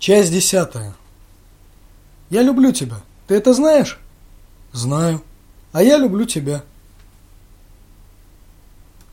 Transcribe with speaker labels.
Speaker 1: Часть десятая. Я люблю тебя. Ты это знаешь? Знаю. А я люблю тебя.